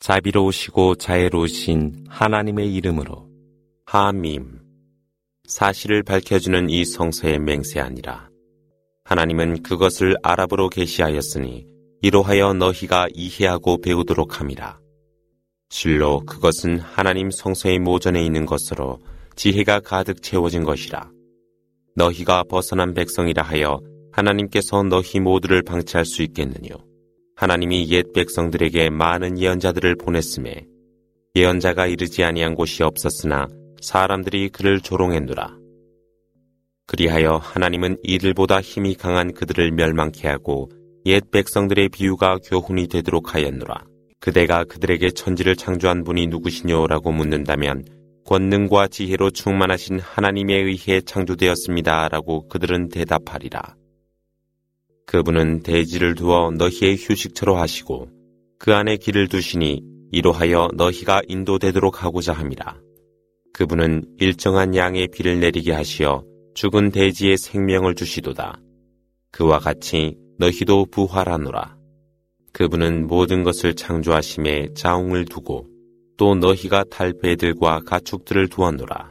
자비로우시고 자애로우신 하나님의 이름으로 하밈 사실을 밝혀주는 이 성서의 맹세아니라. 하나님은 그것을 아랍어로 계시하였으니 이로하여 너희가 이해하고 배우도록 함이라. 실로 그것은 하나님 성서의 모전에 있는 것으로 지혜가 가득 채워진 것이라. 너희가 벗어난 백성이라 하여 하나님께서 너희 모두를 방치할 수 있겠느뇨. 하나님이 옛 백성들에게 많은 예언자들을 보냈음에 예언자가 이르지 아니한 곳이 없었으나 사람들이 그를 조롱했노라. 그리하여 하나님은 이들보다 힘이 강한 그들을 멸망케 하고 옛 백성들의 비유가 교훈이 되도록 하였노라. 그대가 그들에게 천지를 창조한 분이 누구시뇨라고 묻는다면 권능과 지혜로 충만하신 하나님에 의해 창조되었습니다. 라고 그들은 대답하리라. 그분은 대지를 두어 너희의 휴식처로 하시고 그 안에 길을 두시니 이로하여 너희가 인도되도록 하고자 함이라. 그분은 일정한 양의 비를 내리게 하시어 죽은 대지에 생명을 주시도다. 그와 같이 너희도 부활하노라. 그분은 모든 것을 창조하심에 자웅을 두고 또 너희가 탈 배들과 가축들을 두었노라.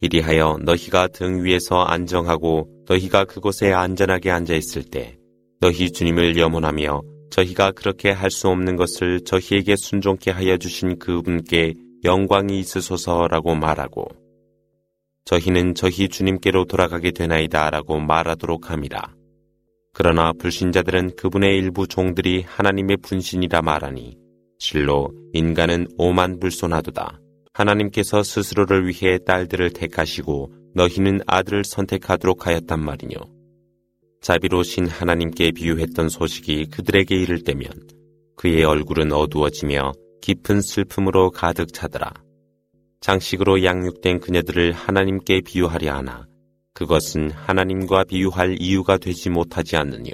이리하여 너희가 등 위에서 안정하고 너희가 그곳에 안전하게 앉아 있을 때 너희 주님을 염원하며 저희가 그렇게 할 수 없는 것을 저희에게 순종케 하여 주신 그분께 영광이 있으소서라고 말하고 저희는 저희 주님께로 돌아가게 되나이다라고 말하도록 함이라. 그러나 불신자들은 그분의 일부 종들이 하나님의 분신이라 말하니 실로 인간은 오만 불손하도다. 하나님께서 스스로를 위해 딸들을 택하시고 너희는 아들을 선택하도록 하였단 말이뇨. 자비로신 하나님께 비유했던 소식이 그들에게 이를 때면 그의 얼굴은 어두워지며 깊은 슬픔으로 가득 차더라. 장식으로 양육된 그녀들을 하나님께 비유하려 하나 그것은 하나님과 비유할 이유가 되지 못하지 않느뇨.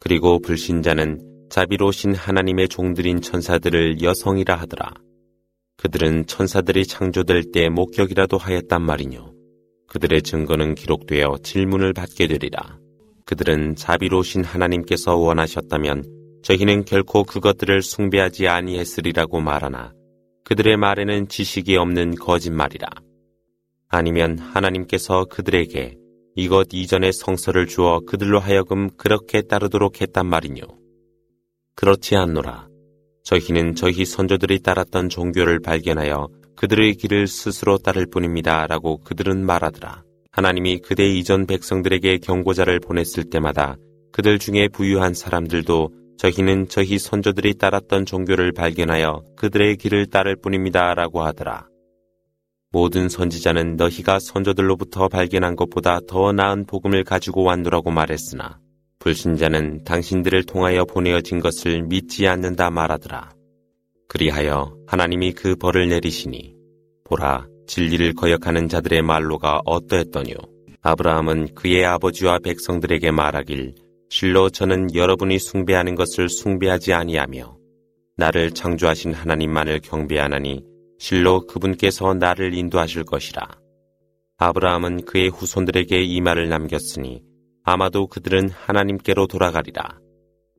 그리고 불신자는 자비로신 하나님의 종들인 천사들을 여성이라 하더라. 그들은 천사들이 창조될 때 목격이라도 하였단 말이뇨. 그들의 증거는 기록되어 질문을 받게 되리라. 그들은 자비로우신 하나님께서 원하셨다면 저희는 결코 그것들을 숭배하지 아니했으리라고 말하나 그들의 말에는 지식이 없는 거짓말이라. 아니면 하나님께서 그들에게 이것 이전의 성서를 주어 그들로 하여금 그렇게 따르도록 했단 말이뇨. 그렇지 않노라. 저희는 저희 선조들이 따랐던 종교를 발견하여 그들의 길을 스스로 따를 뿐입니다. 라고 그들은 말하더라. 하나님이 그대 이전 백성들에게 경고자를 보냈을 때마다 그들 중에 부유한 사람들도 저희는 저희 선조들이 따랐던 종교를 발견하여 그들의 길을 따를 뿐입니다. 라고 하더라. 모든 선지자는 너희가 선조들로부터 발견한 것보다 더 나은 복음을 가지고 왔노라고 말했으나 불신자는 당신들을 통하여 보내어진 것을 믿지 않는다 말하더라. 그리하여 하나님이 그 벌을 내리시니 보라 진리를 거역하는 자들의 말로가 어떠했더뇨. 아브라함은 그의 아버지와 백성들에게 말하길 실로 저는 여러분이 숭배하는 것을 숭배하지 아니하며 나를 창조하신 하나님만을 경배하나니 실로 그분께서 나를 인도하실 것이라. 아브라함은 그의 후손들에게 이 말을 남겼으니 아마도 그들은 하나님께로 돌아가리라.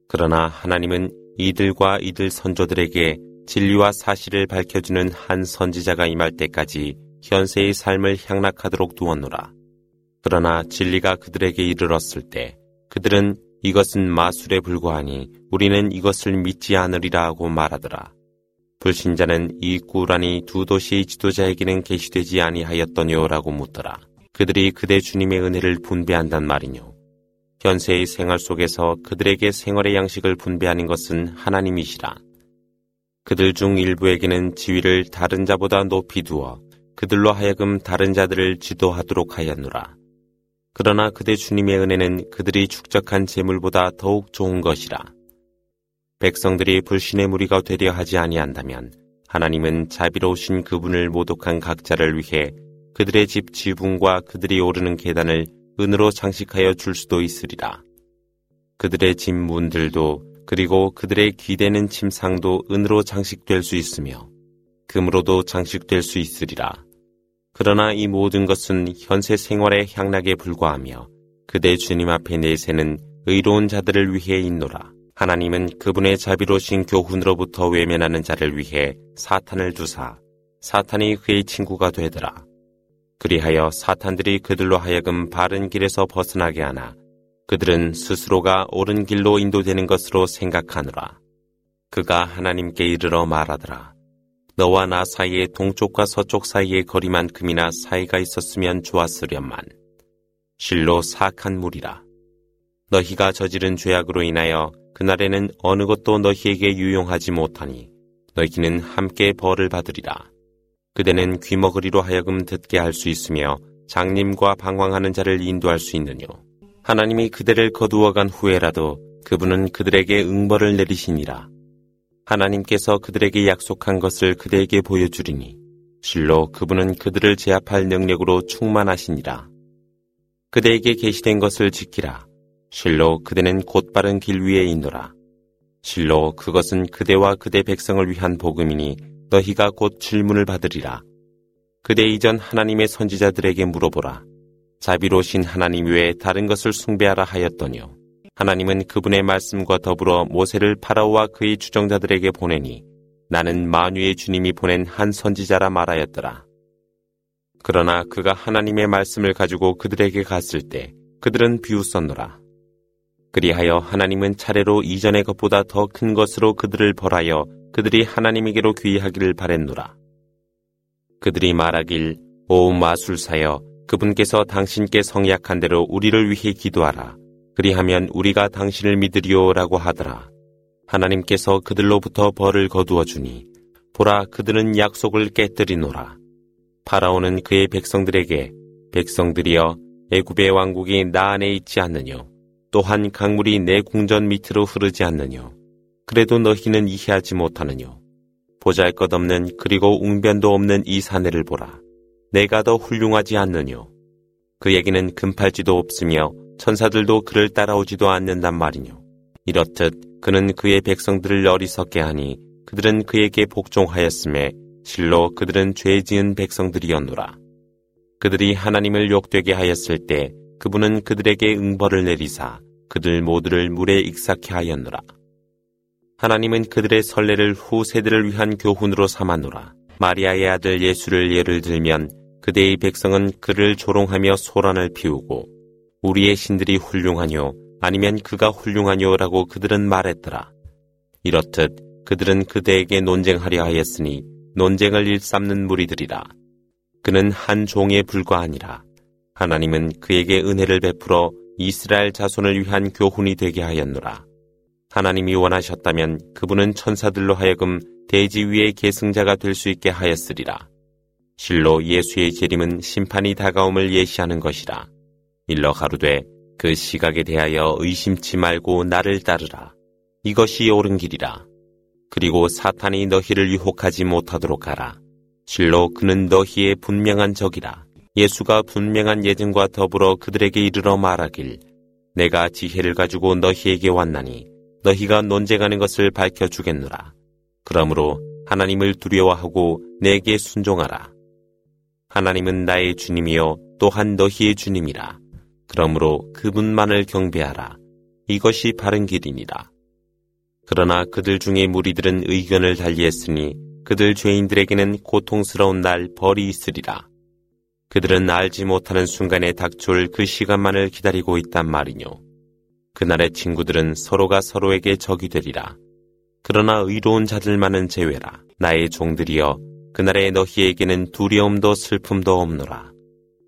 그러나 하나님은 이들과 이들 선조들에게 진리와 사실을 밝혀주는 한 선지자가 임할 때까지 현세의 삶을 향락하도록 두었노라. 그러나 진리가 그들에게 이르렀을 때 그들은 이것은 마술에 불과하니 우리는 이것을 믿지 않으리라 하고 말하더라. 불신자는 이 꾸란이 두 도시의 지도자에게는 계시되지 아니하였더뇨라고 묻더라. 그들이 그대 주님의 은혜를 분배한단 말이뇨. 현세의 생활 속에서 그들에게 생활의 양식을 분배하는 것은 하나님이시라. 그들 중 일부에게는 지위를 다른 자보다 높이 두어 그들로 하여금 다른 자들을 지도하도록 하였노라. 그러나 그대 주님의 은혜는 그들이 축적한 재물보다 더욱 좋은 것이라. 백성들이 불신의 무리가 되려 하지 아니한다면 하나님은 자비로우신 그분을 모독한 각자를 위해 그들의 집 지붕과 그들이 오르는 계단을 은으로 장식하여 줄 수도 있으리라. 그들의 집 문들도 그리고 그들의 귀대는 침상도 은으로 장식될 수 있으며 금으로도 장식될 수 있으리라. 그러나 이 모든 것은 현세 생활의 향락에 불과하며 그대 주님 앞에 내세는 의로운 자들을 위해 있노라. 하나님은 그분의 자비로신 교훈으로부터 외면하는 자를 위해 사탄을 두사 사탄이 그의 친구가 되더라. 그리하여 사탄들이 그들로 하여금 바른 길에서 벗어나게 하나 그들은 스스로가 옳은 길로 인도되는 것으로 생각하느라 그가 하나님께 이르러 말하더라. 너와 나 사이에 동쪽과 서쪽 사이의 거리만큼이나 사이가 있었으면 좋았으련만 실로 사악한 물이라. 너희가 저지른 죄악으로 인하여 그날에는 어느 것도 너희에게 유용하지 못하니 너희는 함께 벌을 받으리라. 그대는 귀머거리로 하여금 듣게 할 수 있으며 장님과 방황하는 자를 인도할 수 있느뇨. 하나님이 그대를 거두어 간 후에라도 그분은 그들에게 응벌을 내리시니라. 하나님께서 그들에게 약속한 것을 그대에게 보여주리니 실로 그분은 그들을 제압할 능력으로 충만하시니라. 그대에게 계시된 것을 지키라. 실로 그대는 곧바른 길 위에 있노라. 실로 그것은 그대와 그대 백성을 위한 복음이니 너희가 곧 질문을 받으리라. 그대 이전 하나님의 선지자들에게 물어보라. 자비로신 하나님 외에 다른 것을 숭배하라 하였더니요. 하나님은 그분의 말씀과 더불어 모세를 파라오와 그의 주정자들에게 보내니 나는 만유의 주님이 보낸 한 선지자라 말하였더라. 그러나 그가 하나님의 말씀을 가지고 그들에게 갔을 때 그들은 비웃었노라. 그리하여 하나님은 차례로 이전의 것보다 더 큰 것으로 그들을 벌하여 그들이 하나님에게로 귀하기를 바랬노라. 그들이 말하길 오 마술사여 그분께서 당신께 성약한 대로 우리를 위해 기도하라. 그리하면 우리가 당신을 믿으리오라고 하더라. 하나님께서 그들로부터 벌을 거두어 주니 보라 그들은 약속을 깨뜨리노라. 파라오는 그의 백성들에게 백성들이여 애굽의 왕국이 나 안에 있지 않느뇨. 또한 강물이 내 궁전 밑으로 흐르지 않느뇨. 그래도 너희는 이해하지 못하느뇨. 보잘 것 없는 그리고 웅변도 없는 이 사내를 보라. 내가 더 훌륭하지 않느뇨. 그 얘기는 금팔지도 없으며 천사들도 그를 따라오지도 않는단 말이뇨. 이렇듯 그는 그의 백성들을 어리석게 하니 그들은 그에게 복종하였음에 실로 그들은 죄 지은 백성들이었노라. 그들이 하나님을 욕되게 하였을 때 그분은 그들에게 응벌을 내리사 그들 모두를 물에 익사케 하였노라. 하나님은 그들의 설례를 후 세대를 위한 교훈으로 삼았노라. 마리아의 아들 예수를 예를 들면 그대의 백성은 그를 조롱하며 소란을 피우고 우리의 신들이 훌륭하뇨 아니면 그가 훌륭하뇨라고 그들은 말했더라. 이렇듯 그들은 그대에게 논쟁하려 하였으니 논쟁을 일삼는 무리들이라. 그는 한 종에 불과하니라. 하나님은 그에게 은혜를 베풀어 이스라엘 자손을 위한 교훈이 되게 하였노라. 하나님이 원하셨다면 그분은 천사들로 하여금 대지 위의 계승자가 될 수 있게 하였으리라. 실로 예수의 재림은 심판이 다가옴을 예시하는 것이라. 일러 가로되 그 시각에 대하여 의심치 말고 나를 따르라. 이것이 옳은 길이라. 그리고 사탄이 너희를 유혹하지 못하도록 하라. 실로 그는 너희의 분명한 적이라. 예수가 분명한 예증과 더불어 그들에게 이르러 말하길 내가 지혜를 가지고 너희에게 왔나니 너희가 논쟁하는 것을 밝혀 주겠노라. 그러므로 하나님을 두려워하고 내게 순종하라. 하나님은 나의 주님이요 또한 너희의 주님이라. 그러므로 그분만을 경배하라. 이것이 바른 길이니라. 그러나 그들 중에 무리들은 의견을 달리했으니 그들 죄인들에게는 고통스러운 날 벌이 있으리라. 그들은 알지 못하는 순간에 닥쳐올 그 시간만을 기다리고 있단 말이뇨. 그날의 친구들은 서로가 서로에게 적이 되리라. 그러나 의로운 자들만은 제외라. 나의 종들이여 그날에 너희에게는 두려움도 슬픔도 없노라.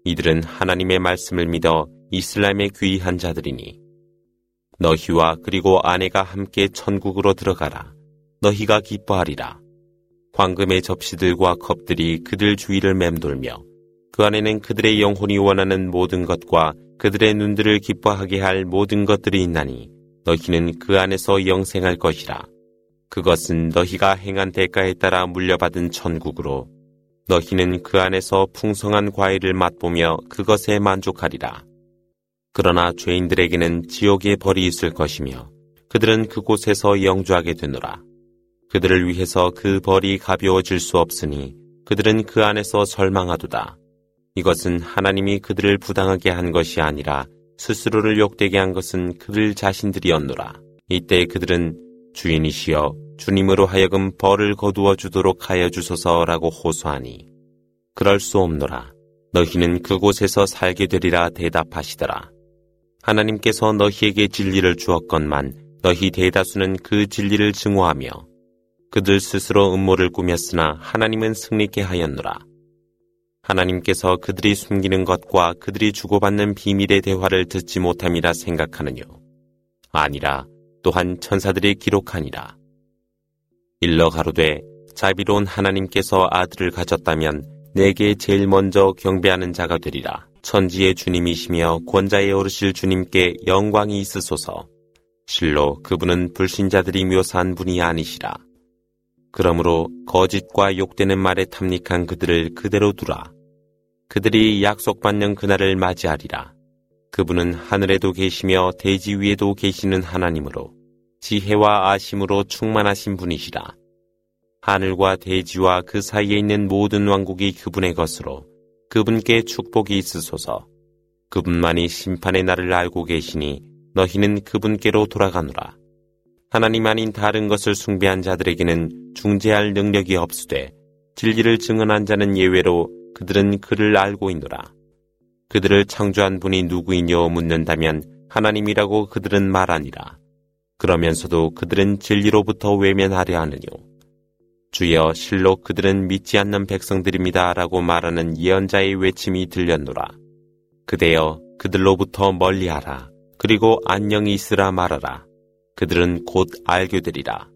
이들은 하나님의 말씀을 믿어 이슬람에 귀한 자들이니 너희와 그리고 아내가 함께 천국으로 들어가라. 너희가 기뻐하리라. 황금의 접시들과 컵들이 그들 주위를 맴돌며 그 안에는 그들의 영혼이 원하는 모든 것과 그들의 눈들을 기뻐하게 할 모든 것들이 있나니 너희는 그 안에서 영생할 것이라. 그것은 너희가 행한 대가에 따라 물려받은 천국으로 너희는 그 안에서 풍성한 과일을 맛보며 그것에 만족하리라. 그러나 죄인들에게는 지옥의 벌이 있을 것이며 그들은 그곳에서 영주하게 되노라. 그들을 위해서 그 벌이 가벼워질 수 없으니 그들은 그 안에서 절망하도다. 이것은 하나님이 그들을 부당하게 한 것이 아니라 스스로를 욕되게 한 것은 그들 자신들이었노라. 이때 그들은 주인이시여 주님으로 하여금 벌을 거두어 주도록 하여 주소서라고 호소하니 그럴 수 없노라. 너희는 그곳에서 살게 되리라 대답하시더라. 하나님께서 너희에게 진리를 주었건만 너희 대다수는 그 진리를 증오하며 그들 스스로 음모를 꾸몄으나 하나님은 승리케 하였노라. 하나님께서 그들이 숨기는 것과 그들이 주고받는 비밀의 대화를 듣지 못함이라 생각하느뇨. 아니라 또한 천사들이 기록하니라. 일러 가로되 자비로운 하나님께서 아들을 가졌다면 내게 제일 먼저 경배하는 자가 되리라. 천지의 주님이시며 권자에 오르실 주님께 영광이 있으소서. 실로 그분은 불신자들이 묘사한 분이 아니시라. 그러므로 거짓과 욕되는 말에 탐닉한 그들을 그대로 두라. 그들이 약속받는 그날을 맞이하리라. 그분은 하늘에도 계시며 대지 위에도 계시는 하나님으로 지혜와 아심으로 충만하신 분이시라. 하늘과 대지와 그 사이에 있는 모든 왕국이 그분의 것으로 그분께 축복이 있으소서. 그분만이 심판의 날을 알고 계시니 너희는 그분께로 돌아가노라. 하나님 아닌 다른 것을 숭배한 자들에게는 중재할 능력이 없으되 진리를 증언한 자는 예외로 그들은 그를 알고 있노라. 그들을 창조한 분이 누구이뇨 묻는다면 하나님이라고 그들은 말하니라. 그러면서도 그들은 진리로부터 외면하려 하느뇨. 주여 실로 그들은 믿지 않는 백성들입니다. 라고 말하는 예언자의 외침이 들렸노라. 그대여 그들로부터 멀리하라. 그리고 안녕히 있으라 말하라. 그들은 곧 알게 되리라.